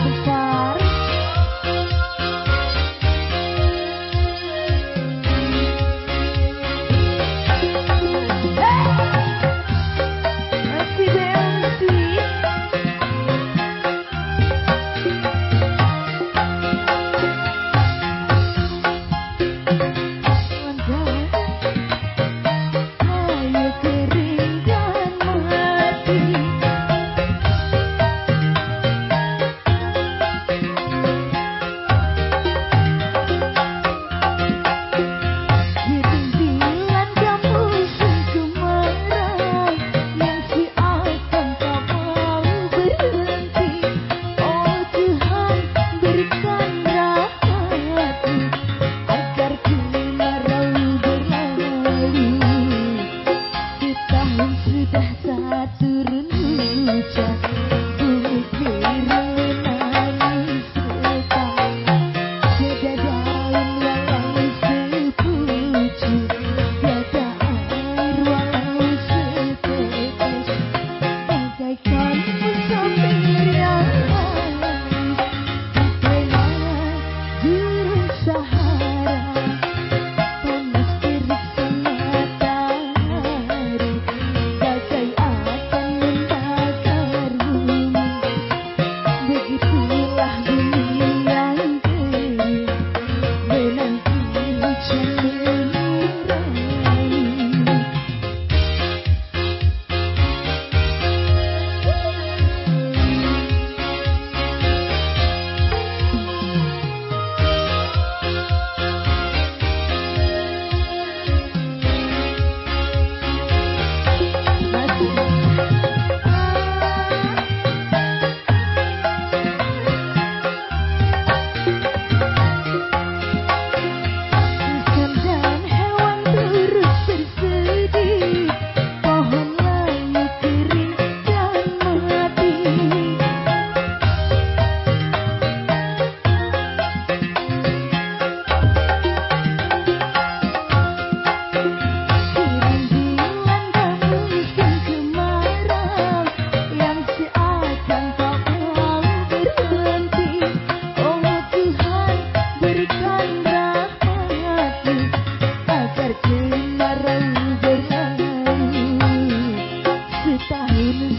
besar.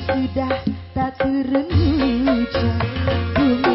sudah tak turun bumi